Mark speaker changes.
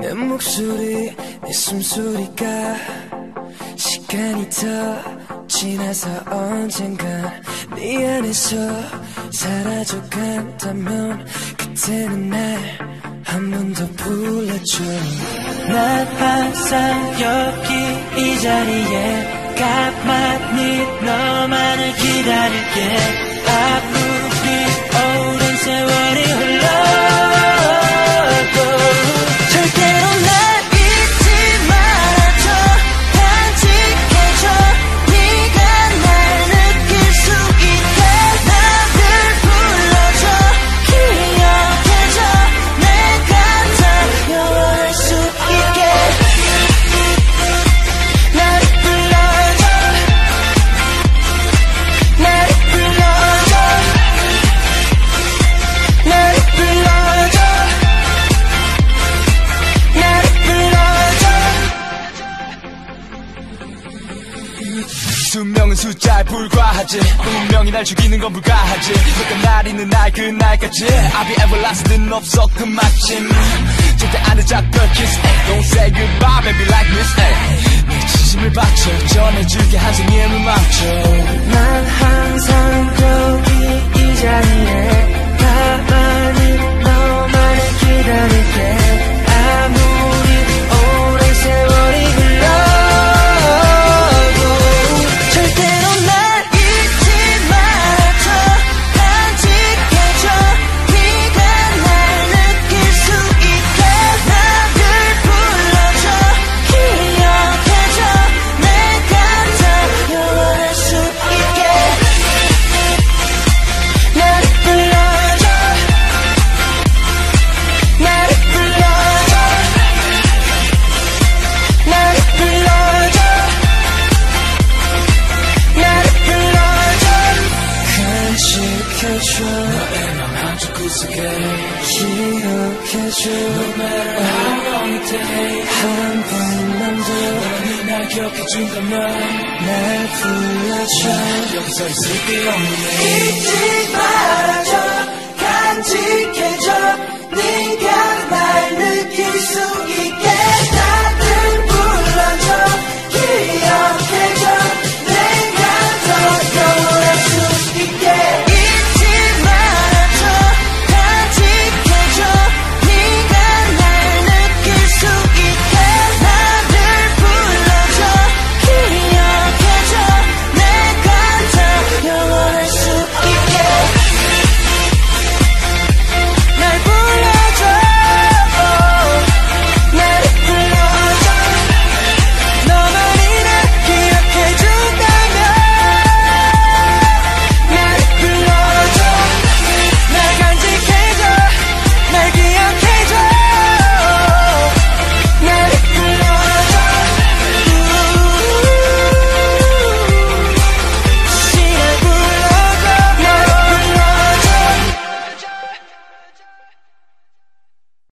Speaker 1: 내 목소리 내 숨소리가 시간이 더 지나서 언젠간 네 안에서 사라져 간다면 그때는 날 한 번 더 불러줘. 난 항상 여기 이 자리에 가만히 너만을 기다릴게. 아무리
Speaker 2: 수명은 숫자에 불과하지. 운명이 날 죽이는 건 불가하지. 그때 날 있는 날 그날까지. I'll be everlasting 없어 그 마침. 절대 안 늦어 girl kiss ay. Don't say goodbye baby like this ay. 내 진심을 바쳐 전해줄게 한 생님을 맞춰
Speaker 1: 기억해줘 너의 맘 한쪽 구석에 기억해줘 No matter how long it takes 한 번만 더너날 기억해준다면 날 불러줘
Speaker 2: 여기서 있을게 없네
Speaker 1: 잊지 말아줘 간직해